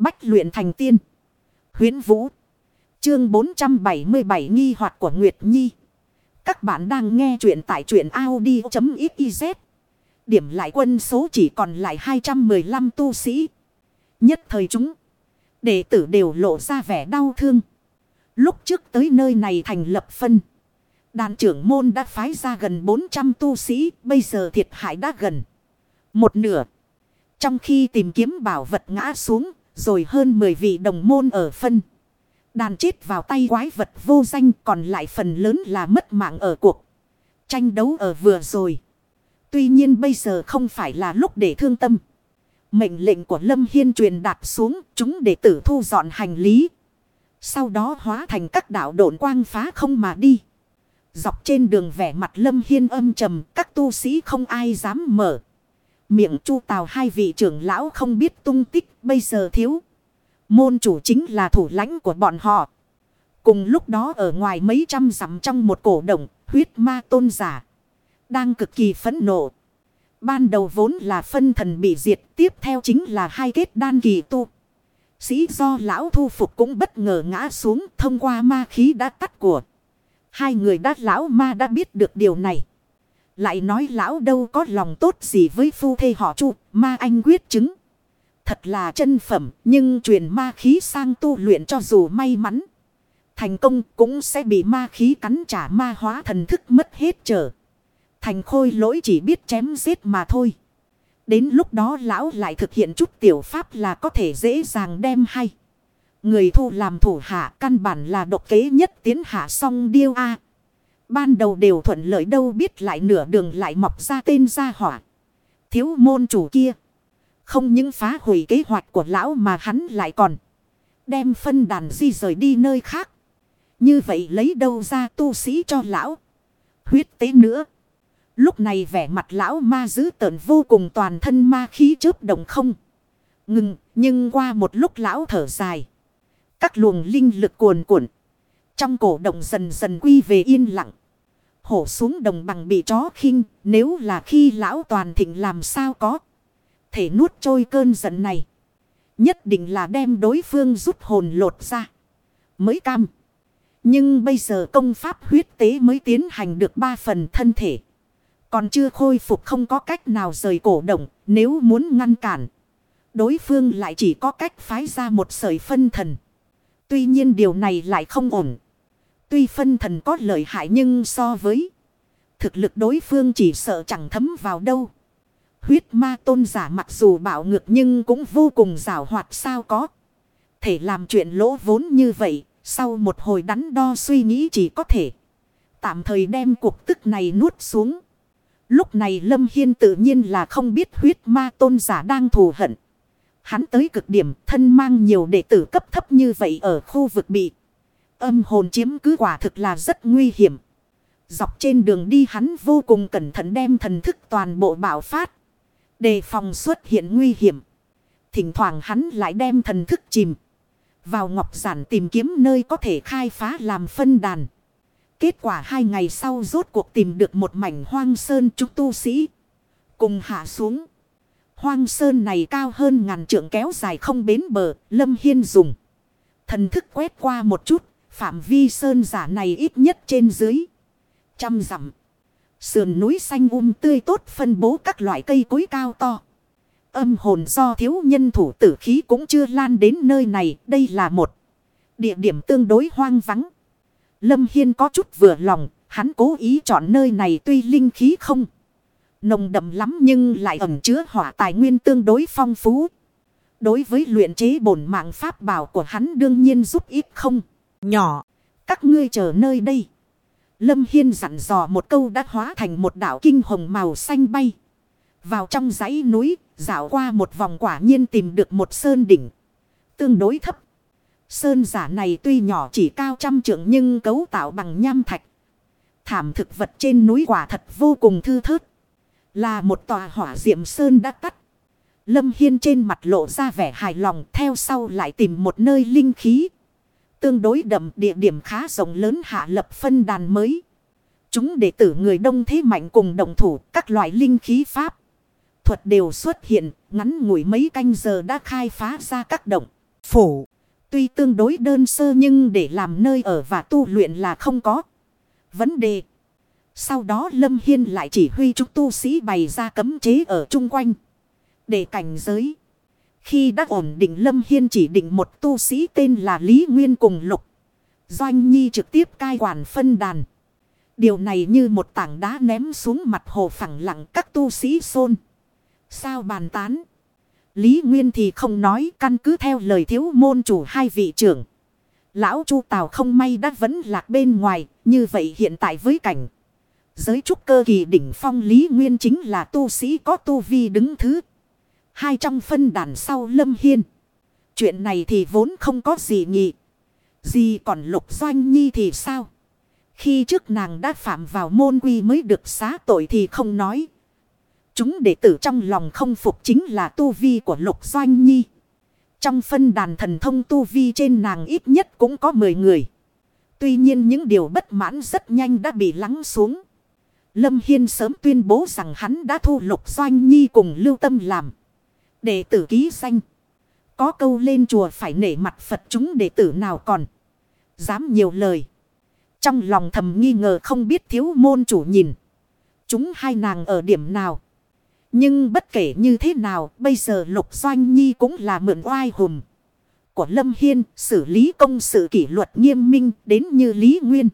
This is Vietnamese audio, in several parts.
Bách luyện thành tiên. Huyến Vũ. Chương 477 nghi hoạt của Nguyệt Nhi. Các bạn đang nghe truyện tại truyện Audi.xyz. Điểm lại quân số chỉ còn lại 215 tu sĩ. Nhất thời chúng. Đệ tử đều lộ ra vẻ đau thương. Lúc trước tới nơi này thành lập phân. Đàn trưởng môn đã phái ra gần 400 tu sĩ. Bây giờ thiệt hại đã gần. Một nửa. Trong khi tìm kiếm bảo vật ngã xuống. Rồi hơn 10 vị đồng môn ở phân. Đàn chết vào tay quái vật vô danh còn lại phần lớn là mất mạng ở cuộc. Tranh đấu ở vừa rồi. Tuy nhiên bây giờ không phải là lúc để thương tâm. Mệnh lệnh của Lâm Hiên truyền đạt xuống, chúng để tử thu dọn hành lý. Sau đó hóa thành các đạo độn quang phá không mà đi. Dọc trên đường vẻ mặt Lâm Hiên âm trầm, các tu sĩ không ai dám mở. Miệng chu tào hai vị trưởng lão không biết tung tích bây giờ thiếu. Môn chủ chính là thủ lãnh của bọn họ. Cùng lúc đó ở ngoài mấy trăm dặm trong một cổ động, huyết ma tôn giả. Đang cực kỳ phẫn nộ. Ban đầu vốn là phân thần bị diệt, tiếp theo chính là hai kết đan kỳ tu. Sĩ do lão thu phục cũng bất ngờ ngã xuống thông qua ma khí đã tắt của. Hai người đát lão ma đã biết được điều này. Lại nói lão đâu có lòng tốt gì với phu thê họ chu, ma anh quyết chứng. Thật là chân phẩm, nhưng truyền ma khí sang tu luyện cho dù may mắn. Thành công cũng sẽ bị ma khí cắn trả ma hóa thần thức mất hết trở. Thành khôi lỗi chỉ biết chém giết mà thôi. Đến lúc đó lão lại thực hiện chút tiểu pháp là có thể dễ dàng đem hay. Người thu làm thủ hạ căn bản là độc kế nhất tiến hạ song điêu A. Ban đầu đều thuận lợi đâu biết lại nửa đường lại mọc ra tên gia hỏa. Thiếu môn chủ kia. Không những phá hủy kế hoạch của lão mà hắn lại còn. Đem phân đàn di rời đi nơi khác. Như vậy lấy đâu ra tu sĩ cho lão. Huyết tế nữa. Lúc này vẻ mặt lão ma giữ tợn vô cùng toàn thân ma khí chớp động không. Ngừng, nhưng qua một lúc lão thở dài. Các luồng linh lực cuồn cuộn. Trong cổ động dần dần quy về yên lặng. Hổ xuống đồng bằng bị chó khinh, nếu là khi lão toàn thịnh làm sao có. Thể nuốt trôi cơn giận này. Nhất định là đem đối phương rút hồn lột ra. Mới cam. Nhưng bây giờ công pháp huyết tế mới tiến hành được ba phần thân thể. Còn chưa khôi phục không có cách nào rời cổ động nếu muốn ngăn cản. Đối phương lại chỉ có cách phái ra một sợi phân thần. Tuy nhiên điều này lại không ổn. Tuy phân thần có lợi hại nhưng so với thực lực đối phương chỉ sợ chẳng thấm vào đâu. Huyết ma tôn giả mặc dù bạo ngược nhưng cũng vô cùng rào hoạt sao có. Thể làm chuyện lỗ vốn như vậy, sau một hồi đắn đo suy nghĩ chỉ có thể tạm thời đem cuộc tức này nuốt xuống. Lúc này Lâm Hiên tự nhiên là không biết huyết ma tôn giả đang thù hận. Hắn tới cực điểm thân mang nhiều đệ tử cấp thấp như vậy ở khu vực bị. Âm hồn chiếm cứ quả thực là rất nguy hiểm. Dọc trên đường đi hắn vô cùng cẩn thận đem thần thức toàn bộ bạo phát. Đề phòng xuất hiện nguy hiểm. Thỉnh thoảng hắn lại đem thần thức chìm. Vào ngọc giản tìm kiếm nơi có thể khai phá làm phân đàn. Kết quả hai ngày sau rốt cuộc tìm được một mảnh hoang sơn trúc tu sĩ. Cùng hạ xuống. Hoang sơn này cao hơn ngàn trượng kéo dài không bến bờ. Lâm Hiên dùng. Thần thức quét qua một chút. Phạm vi sơn giả này ít nhất trên dưới. Trăm dặm. Sườn núi xanh um tươi tốt phân bố các loại cây cối cao to. Âm hồn do thiếu nhân thủ tử khí cũng chưa lan đến nơi này. Đây là một địa điểm tương đối hoang vắng. Lâm Hiên có chút vừa lòng. Hắn cố ý chọn nơi này tuy linh khí không nồng đậm lắm nhưng lại ẩn chứa hỏa tài nguyên tương đối phong phú. Đối với luyện chế bổn mạng pháp bảo của hắn đương nhiên giúp ít không. Nhỏ, các ngươi chờ nơi đây. Lâm Hiên dặn dò một câu đã hóa thành một đảo kinh hồng màu xanh bay. Vào trong dãy núi, dạo qua một vòng quả nhiên tìm được một sơn đỉnh. Tương đối thấp. Sơn giả này tuy nhỏ chỉ cao trăm trượng nhưng cấu tạo bằng nham thạch. Thảm thực vật trên núi quả thật vô cùng thư thớt. Là một tòa hỏa diệm sơn đã tắt. Lâm Hiên trên mặt lộ ra vẻ hài lòng theo sau lại tìm một nơi linh khí. Tương đối đậm địa điểm khá rộng lớn hạ lập phân đàn mới. Chúng đệ tử người đông thế mạnh cùng đồng thủ, các loại linh khí pháp. Thuật đều xuất hiện, ngắn ngủi mấy canh giờ đã khai phá ra các động. Phủ. Tuy tương đối đơn sơ nhưng để làm nơi ở và tu luyện là không có. Vấn đề. Sau đó Lâm Hiên lại chỉ huy chúng tu sĩ bày ra cấm chế ở chung quanh. Để cảnh giới. Khi đã ổn định Lâm Hiên chỉ định một tu sĩ tên là Lý Nguyên cùng Lục. Doanh Nhi trực tiếp cai quản phân đàn. Điều này như một tảng đá ném xuống mặt hồ phẳng lặng các tu sĩ xôn. Sao bàn tán? Lý Nguyên thì không nói, căn cứ theo lời thiếu môn chủ hai vị trưởng. Lão Chu Tào không may đã vẫn lạc bên ngoài. Như vậy hiện tại với cảnh. Giới trúc cơ kỳ đỉnh phong Lý Nguyên chính là tu sĩ có tu vi đứng thứ. Hai trong phân đàn sau Lâm Hiên. Chuyện này thì vốn không có gì nghị. Gì còn lục doanh nhi thì sao? Khi trước nàng đã phạm vào môn quy mới được xá tội thì không nói. Chúng đệ tử trong lòng không phục chính là tu vi của lục doanh nhi. Trong phân đàn thần thông tu vi trên nàng ít nhất cũng có 10 người. Tuy nhiên những điều bất mãn rất nhanh đã bị lắng xuống. Lâm Hiên sớm tuyên bố rằng hắn đã thu lục doanh nhi cùng lưu tâm làm. Đệ tử ký danh. Có câu lên chùa phải nể mặt Phật chúng đệ tử nào còn. Dám nhiều lời. Trong lòng thầm nghi ngờ không biết thiếu môn chủ nhìn. Chúng hai nàng ở điểm nào. Nhưng bất kể như thế nào, bây giờ Lục Doanh Nhi cũng là mượn oai hùm. Của Lâm Hiên, xử lý công sự kỷ luật nghiêm minh đến như Lý Nguyên.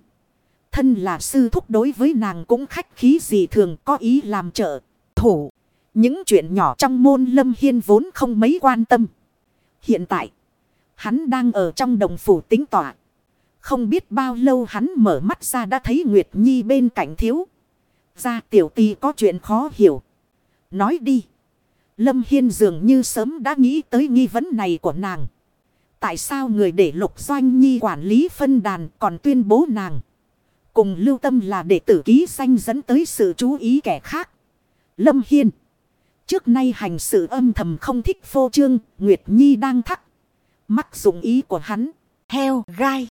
Thân là sư thúc đối với nàng cũng khách khí gì thường có ý làm trợ, thủ. Những chuyện nhỏ trong môn Lâm Hiên vốn không mấy quan tâm. Hiện tại, hắn đang ở trong đồng phủ tính tỏa. Không biết bao lâu hắn mở mắt ra đã thấy Nguyệt Nhi bên cạnh thiếu. Ra tiểu tì có chuyện khó hiểu. Nói đi. Lâm Hiên dường như sớm đã nghĩ tới nghi vấn này của nàng. Tại sao người để Lục Doanh Nhi quản lý phân đàn còn tuyên bố nàng. Cùng lưu tâm là đệ tử ký sanh dẫn tới sự chú ý kẻ khác. Lâm Hiên. Trước nay hành sự âm thầm không thích phô trương. Nguyệt Nhi đang thắc. Mắc dụng ý của hắn. Heo gai.